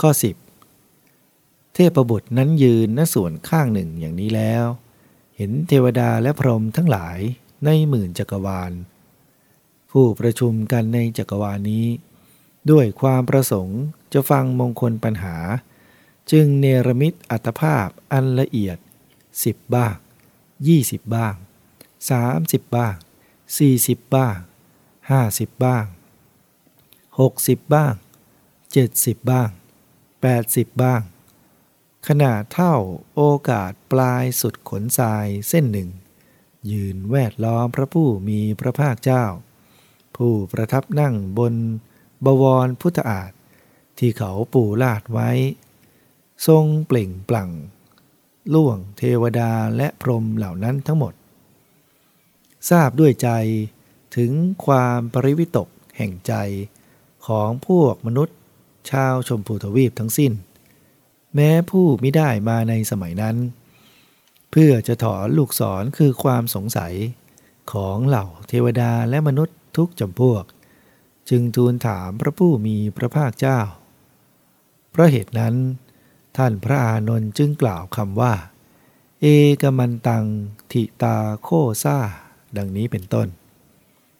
ข้อ 10 เทพบุตรนั้นยืนณส่วนข้างหนึ่งอย่างนี้แล้ว เห็นเทวดาและพรหมทั้งหลายในหมื่นจักรวาล ผู้ประชุมกันในจักรวาลนี้ ด้วยความประสงค์จะฟังมงคลปัญหา จึงเนรมิตอัตภาพอันละเอียด 10 บ้าง 20 บ้าง 30 บ้าง 40 บ้าง 50 บ้าง 60 บ้าง 70 บ้าง 80 บ้าง ขนาดเท่าโอกาสปลายสุดขนทรายเส้นหนึ่ง ยืนแวดล้อมพระผู้มีพระภาคเจ้า ผู้ประทับนั่งบนบวรพุทธอาฏที่เขาปูลาดไว้ ทรงเปล่งปลั่ง ล่วงเทวดาและพรหมเหล่านั้นทั้งหมด ทราบด้วยใจถึงความปริวิตกแห่งใจของพวกมนุษย์ ชาวชมพูทวีปทั้งสิ้น แม้ผู้ไม่ได้มาในสมัยนั้น เพื่อจะถอนลูกศรคือความสงสัยของเหล่าเทวดาและมนุษย์ทุกจำพวก จึงทูลถามพระผู้มีพระภาคเจ้า เพราะเหตุนั้น ท่านพระอานนท์จึงกล่าวคำว่า เอกมันตัง ทิตาโคซาดังนี้เป็นต้น